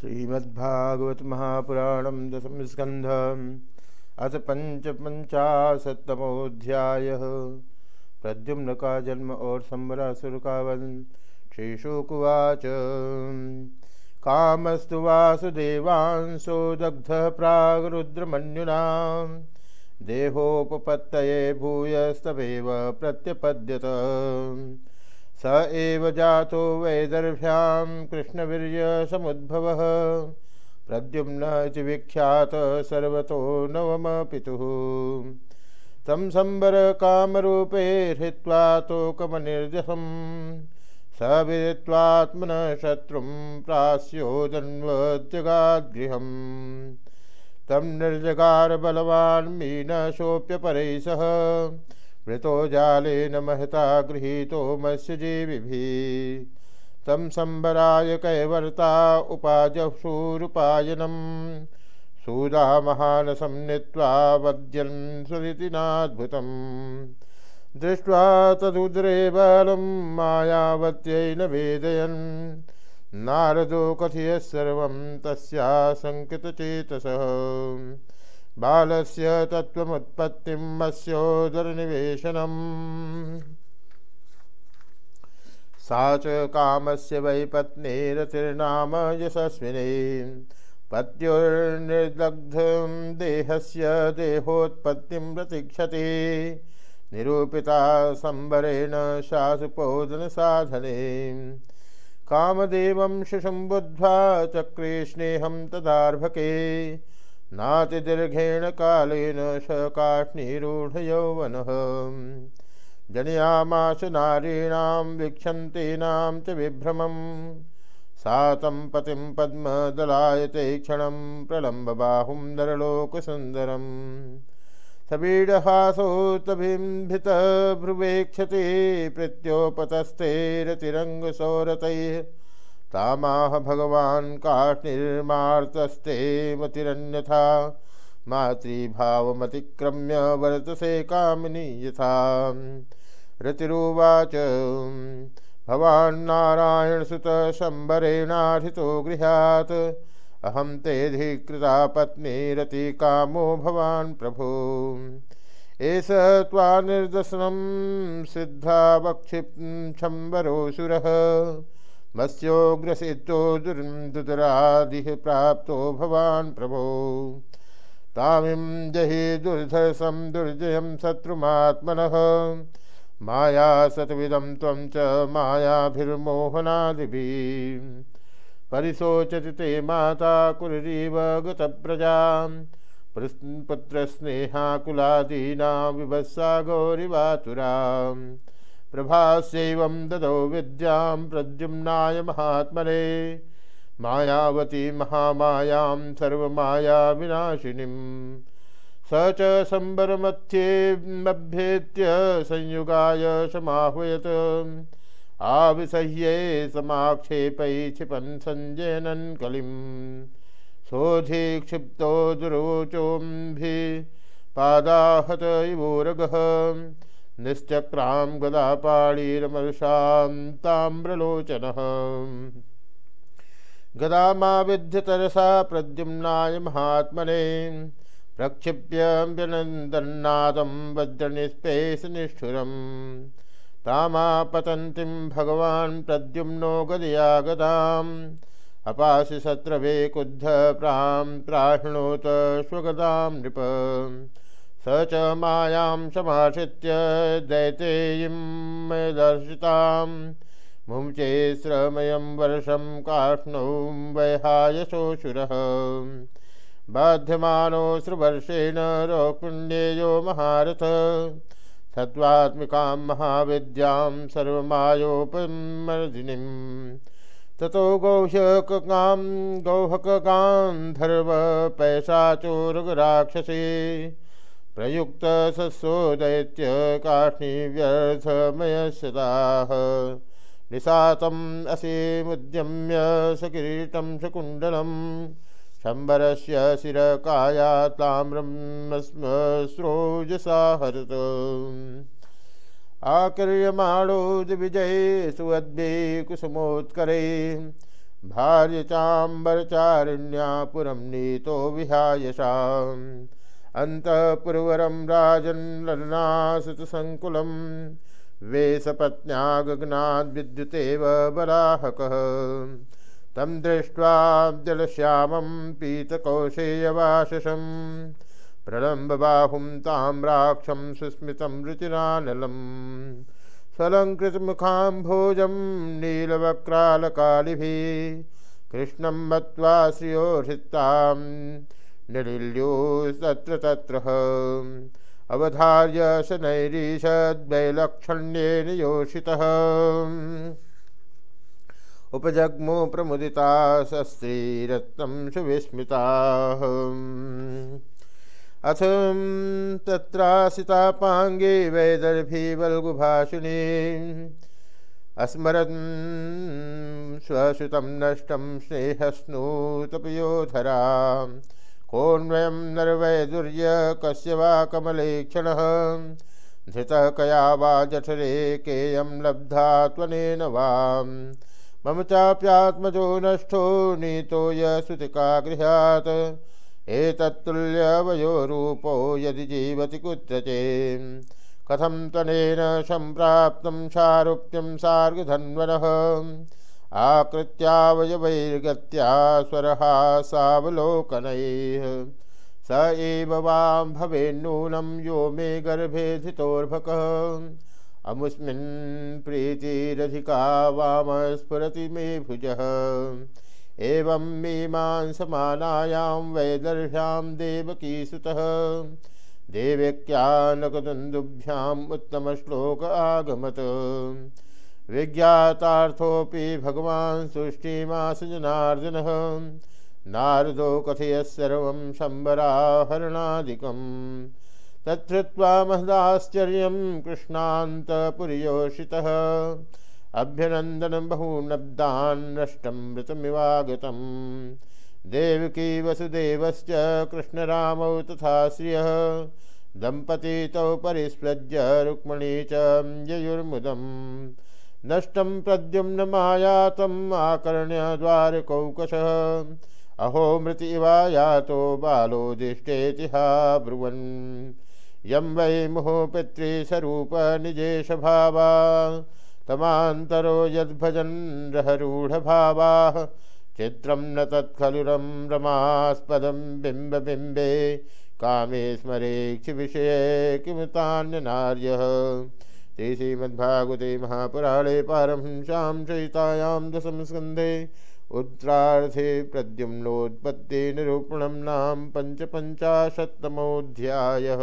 श्रीमद्भागवत महापुराणम दशम स्कंध अथ पंचपंचाशतमोध्याय प्रद्युम्न का जन्म और संबरासुर का वन श्रीशुकुवाच। कामस्तु वासुदेवांशो दग्ध प्रागरुद्रमन्युना देहोपपत्तये भूयस्तवेव प्रत्यपद्यत। स एव जातो वैदर्भ्यां कृष्णवीर्यसमुद्भवः। प्रद्युम्न इति विख्यात सर्वतो नवमपितुः तं संबरकामरूपे हृत्वा तोकमनिर्जसं स विदित्वात्मनः शत्रुं प्रास्योदन्वजगाद्गृहम् तं निर्जगार बलवान् मीनशोऽप्यपरैः सह। मृतो जालेन महता गृहीतो मत्स्यजीविभिः। तं सम्बराय कैवर्ता उपाजशूरुपायनं सूदामहानसं नीत्वा वद्यन् सुरितिनाद्भुतम् दृष्ट्वा तदुदरे बलं मायावत्यै न वेदयन्। नारदो कथयः सर्वं तस्या सङ्कितचेतसः बालस्य तत्त्वमुत्पत्तिं मत्स्योदरनिवेशनम्। सा च कामस्य वै पत्नीरतिर्नाम यशस्विनी। पत्युर्निर्दग्धं देहस्य देहोत्पत्तिं प्रतीक्षते। निरूपिता संबरेण शासुपोदनसाधने। कामदेवं शिशुम्बुद्ध्वा चक्रे स्नेहं तदार्भके। नातिदीर्घेण कालेन स काष्णीरूढयौवनः जनयामास नारीणां वीक्षन्तीनां च विभ्रमं। सा तं पतिं पद्मदलायते क्षणं प्रलम्बबाहुं नरलोकसुन्दरम्। सबीडहासोतबिम्बितभ्रुवेक्षते प्रत्योपतस्थैरतिरङ्गसौरतैः तामाह भगवान् काष्निर्मार्तस्ते मतिरन्यथा। मातृभावमतिक्रम्य वर्तसे कामिनी यथा। रतिरुवाच, भवान्नारायणसुत शम्बरेणार्थितो गृहात्। अहं तेऽधिकृता पत्नी रतिकामो भवान् प्रभो। एष त्वा निर्दशनं सिद्धा वक्षिप् शम्बरोऽसुरः मत्स्योग्रसिद्धो दुर्दुरादिः प्राप्तो भवान् प्रभो। तामिं जहि दुर्धर्षं दुर्जयं शत्रुमात्मनः, माया सतविदं त्वं च मायाभिर्मोहनादिभिः। परिशोचति ते माता कुरीव गतप्रजां पुत्रस्नेहाकुलादीना विभत्सा गौरिवातुराम् प्रभास्यैवं ददौ विद्यां प्रद्युम्नाय महात्मने। मायावती महामायां सर्वमायाविनाशिनीं। स च सम्बरमथ्येऽभ्येत्य संयुगाय समाह्वयत्। आविसह्ये समाक्षेपै क्षिपन् सञ्जयनन् कलिं सोऽधिक्षिप्तो दुरोचोम्भिः पादाहत इवोरगः निश्चक्रां गदापाणीरमर्षां ताम्रलोचनः। गदामाविध्यतरसा प्रद्युम्नाय महात्मने प्रक्षिप्यम्यनन्दन्नादं वज्रनिस्पेशनिष्ठुरं तामापतन्तीं भगवान् प्रद्युम्नो गदया गदाम् अपासि शत्रवे कुद्ध प्रां नृप। स च मायां समाश्रित्य दैतेयीं दर्शितां मुञ्चे श्रमयं वर्षं काष्णौ वैहायशोऽसुरः बाध्यमानोऽश्रुवर्षेण रोकुण्डेयो महारथ। सत्त्वात्मिकां महाविद्यां सर्वमायोपमर्दिनीं ततो गौह्यकां गौहकान्धर्व पैशाचोरगराक्षसी। प्रयुक्त सत्सोदैत्य काष्णीव्यर्थमयसदाः निशातम् असीमुद्यम्य सकिरीटं सकुण्डलं शम्बरस्य शिरकाया ताम्रं स्रोजसा हरत। आकर्यमाणो दिविजये सुवद्भिः भार्य चाम्बरचारिण्या पुरं नीतो विहायशाम् अन्तःपुरवरं राजन्ललनासुतसङ्कुलं वेशपत्न्या गगनाद्विद्युतेव बलाहकः। तं दृष्ट्वा जलश्यामं पीतकौशेयवाशसं प्रलम्बबाहुं ताम्राक्षं सुस्मितं रुचिरानलम्। स्वलङ्कृतमुखाम्भोजं नीलवक्रालकालिभिः। कृष्णं मत्वा श्रियोहृत्तां निलिल्योस्तत्र तत्र अवधार्य शनैरीषद्वैलक्षण्येन योषितः उपजग्मो प्रमुदिता सस्त्रीरत्नं सुविस्मिताः। अथ तत्रासितापाङ्गे वैदर्भी वल्गुभाषिणी अस्मरन् स्वसुतं नष्टं स्नेहस्नूतपयोधरा कोन्वयं नरवैदुर्य कस्य वा कमलेक्षणः? धृतः कया वा जठरे केयं लब्धा त्वनेन वाम्? मम चाप्यात्मजो नष्टो नीतो यसुतिका गृहात् एतत्तुल्यवयो यदि जीवति कुत्रचे कथं त्वनेन सम्प्राप्तं सारूप्यं सार्गधन्वनः? आकृत्यावयवैर्गत्या स्वरहा सावलोकनैः स एव वां भवेन्नूनं यो मे गर्भे धितोर्भकः। अमुस्मिन् प्रीतिरधिका वाम स्फुरति मे भुजः। एवं मीमांसमानायां वैदर्भ्यां देवकीसुतः। देवक्यानकदन्दुभ्याम् उत्तमश्लोक आगमत। विज्ञातार्थोऽपि भगवान् तुष्टिमास जनार्दनः नारदो कथयत्सर्वं शम्बराहरणादिकम् तच्छ्रुत्वा महदाश्चर्यं कृष्णान्तपुर्योषितः। अभ्यनन्दनं बहूनब्दान् नष्टं मृतमिवागतं देवकी वसुदेवश्च कृष्णरामौ तथा श्रियः। दम्पती तौ परिस्पृज्य रुक्मणी च ययुर्मुदम्। नष्टं प्रद्युम्नमायातम् आकर्ण्य द्वारकौकशः अहो मृति इवायातो बालोदिष्टेतिहा ब्रुवन्। यं वै मुहो पितृस्वरूप निजेश भावा। तमान्तरो यद्भजन् रहरूढभावाः चित्रं न तत्खलुरं रमास्पदं बिम्बबिम्बे कामे स्मरेक्षिविषये किमुतान्यनार्यः। ते श्रीमद्भागवते महापुराणे पारमहंस्यां चयितायां दशमस्कन्धे उत्तरार्थे प्रद्युम्नोत्पत्तिनिरूपणं नाम पञ्चपञ्चाशत्तमोऽध्यायः।